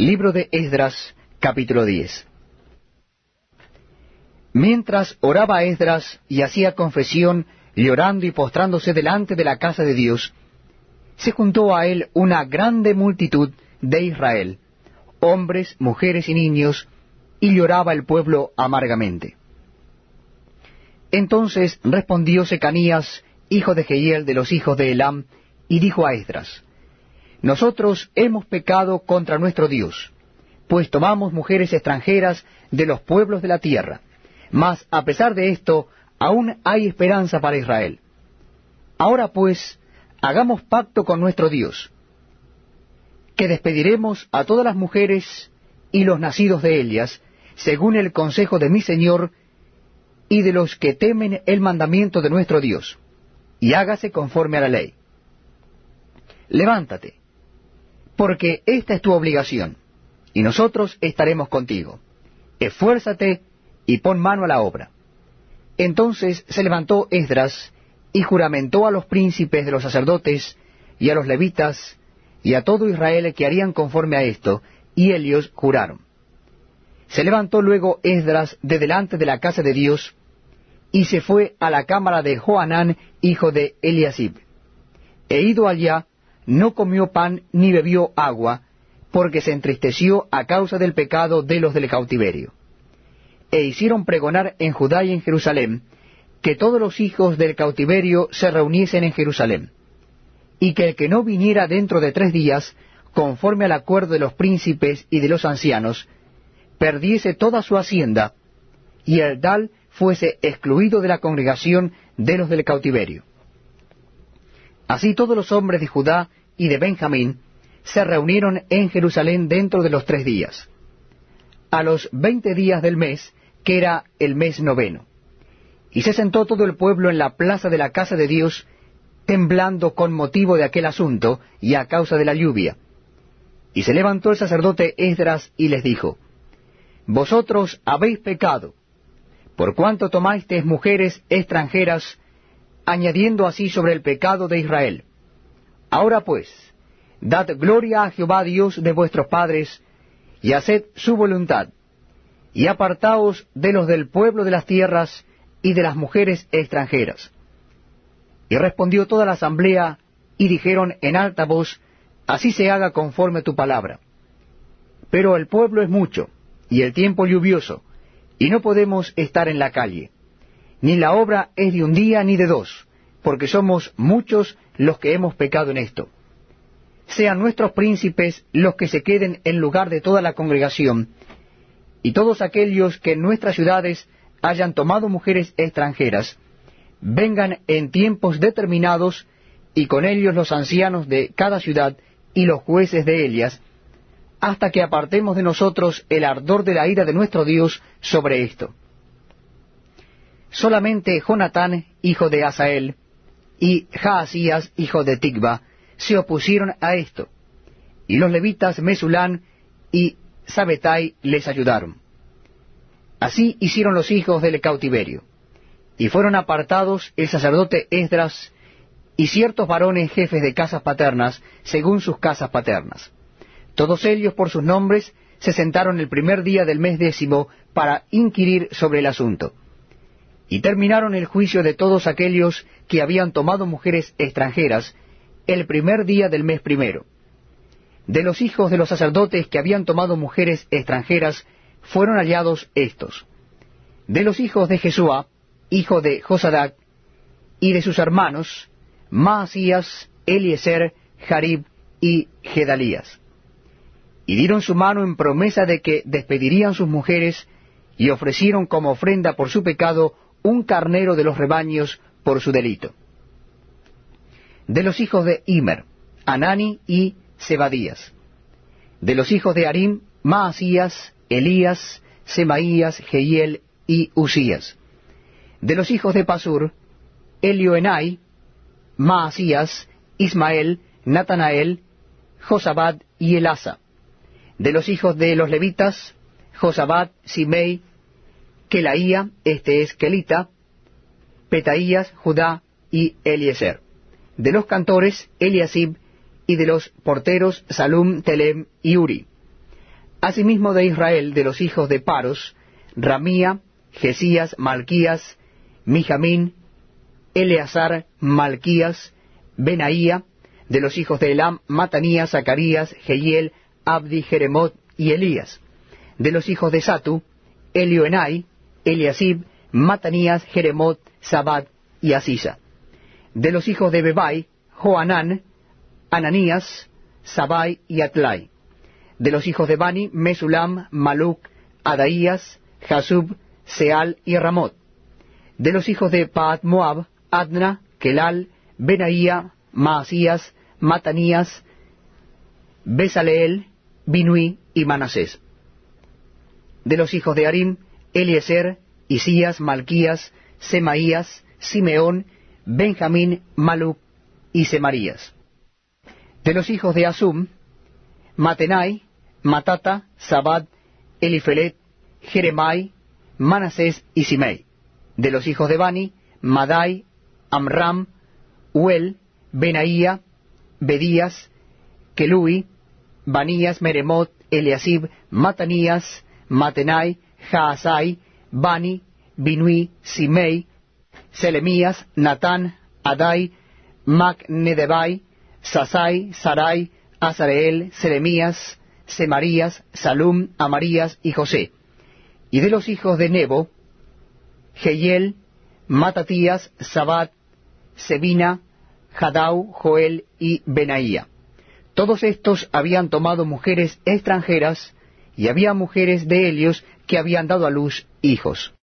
Libro de Esdras, capítulo 10. Mientras oraba Esdras y hacía confesión, llorando y postrándose delante de la casa de Dios, se juntó a él una grande multitud de Israel, hombres, mujeres y niños, y lloraba el pueblo amargamente. Entonces respondió Secanías, hijo de Jehiel de los hijos de Elam, y dijo a Esdras, Nosotros hemos pecado contra nuestro Dios, pues tomamos mujeres extranjeras de los pueblos de la tierra. Mas a pesar de esto, aún hay esperanza para Israel. Ahora pues, hagamos pacto con nuestro Dios, que despediremos a todas las mujeres y los nacidos de ellas, según el consejo de mi Señor y de los que temen el mandamiento de nuestro Dios, y hágase conforme a la ley. Levántate, porque esta es tu obligación, y nosotros estaremos contigo. Esfuérzate y pon mano a la obra. Entonces se levantó Esdras y juramentó a los príncipes de los sacerdotes y a los levitas y a todo Israel que harían conforme a esto, y ellos juraron. Se levantó luego Esdras de delante de la casa de Dios, y se fue a la cámara de Joanán, hijo de Eliasib. E ido allá, no comió pan ni bebió agua, porque se entristeció a causa del pecado de los del cautiverio e hicieron pregonar en Judá y en Jerusalén, que todos los hijos del cautiverio se reuniesen en Jerusalén, y que el que no viniera dentro de tres días, conforme al acuerdo de los príncipes y de los ancianos, perdiese toda su hacienda, y el tal fuese excluido de la congregación de los del cautiverio. Así todos los hombres de Judá y de Benjamín se reunieron en Jerusalén dentro de los tres días. A los veinte días del mes que era el mes noveno. Y se sentó todo el pueblo en la plaza de la casa de Dios, temblando con motivo de aquel asunto y a causa de la lluvia. Y se levantó el sacerdote Esdras y les dijo, Vosotros habéis pecado, por cuanto tomasteis mujeres extranjeras, añadiendo así sobre el pecado de Israel. Ahora pues, dad gloria a Jehová Dios de vuestros padres, y haced su voluntad, y apartaos de los del pueblo de las tierras y de las mujeres extranjeras. Y respondió toda la asamblea, y dijeron en alta voz, Así se haga conforme tu palabra. Pero el pueblo es mucho, y el tiempo lluvioso, y no podemos estar en la calle. Ni la obra es de un día ni de dos, porque somos muchos los que hemos pecado en esto. Sean nuestros príncipes los que se queden en lugar de toda la congregación, y todos aquellos que en nuestras ciudades hayan tomado mujeres extranjeras, vengan en tiempos determinados, y con ellos los ancianos de cada ciudad y los jueces de ellas, hasta que apartemos de nosotros el ardor de la ira de nuestro Dios sobre esto. Solamente Jonatán, hijo de Asael, y Jaasías, hijo de Tigba, se opusieron a esto, y los levitas Mesulán y Sabetai les ayudaron. Así hicieron los hijos del cautiverio. Y fueron apartados el sacerdote Esdras y ciertos varones jefes de casas paternas, según sus casas paternas. Todos ellos por sus nombres se sentaron el primer día del mes décimo para inquirir sobre el asunto. Y terminaron el juicio de todos aquellos que habían tomado mujeres extranjeras el primer día del mes primero de los hijos de los sacerdotes que habían tomado mujeres extranjeras, fueron hallados estos. De los hijos de Jesúa, hijo de Josadac, y de sus hermanos, Maasías, Eliezer, Jarib y Gedalías. Y dieron su mano en promesa de que despedirían sus mujeres, y ofrecieron como ofrenda por su pecado un carnero de los rebaños por su delito. De los hijos de Imer, Anani y Zebadías. De los hijos de Arim, Maasías, Elías, Semaías, Jehiel y Usías. De los hijos de Pasur, Elioenai, Maasías, Ismael, Natanael, Josabad y Elasa. De los hijos de los levitas, Josabad, Simei, Kelaía, este es Kelita, Petaías, Judá y Eliezer. De los cantores, Eliasib, y de los porteros Salum, Telem y Uri. Asimismo de Israel, de los hijos de Paros, Ramía, Jesías, Malquías, Mijamín, Eleazar, Malquías, Benaía, de los hijos de Elam, Matanías, Zacarías, Jehiel, Abdi, Jeremot y Elías. De los hijos de Satu, Elioenai, Eliasib, Matanías, Jeremot, Sabat y Asisa. De los hijos de Bebai, Joanán, Ananías, Sabai y Atlai. De los hijos de Bani, Mesulam, Maluc, Adaías, Jasub, Seal y Ramot. De los hijos de Paat Moab, Adna, Kelal, Benaía, Maasías, Matanías, Besaleel, Binui y Manasés. De los hijos de Arim, Eliezer, Isías, Malquías, Semaías, Simeón, Benjamín, Maluc y Semarías. De los hijos de Asum, Matenai, Matata, Sabad, Elifelet, Jeremai, Manasés y Simei. De los hijos de Bani, Madai, Amram, Uel, Benaía, Bedías, Kelui, Banías, Meremot, Eliasib, Matanías, Matenai, Jaasai, Bani, Binui, Simei, Selemías, Natán, Adai, Macnedebai, Sasai, Sarai, Azareel, Selemías, Semarías, Salum, Amarías y José. Y de los hijos de Nebo, Jehiel, Matatías, Sabat, Sebina, Hadau, Joel y Benaía. Todos estos habían tomado mujeres extranjeras, y había mujeres de Helios que habían dado a luz hijos.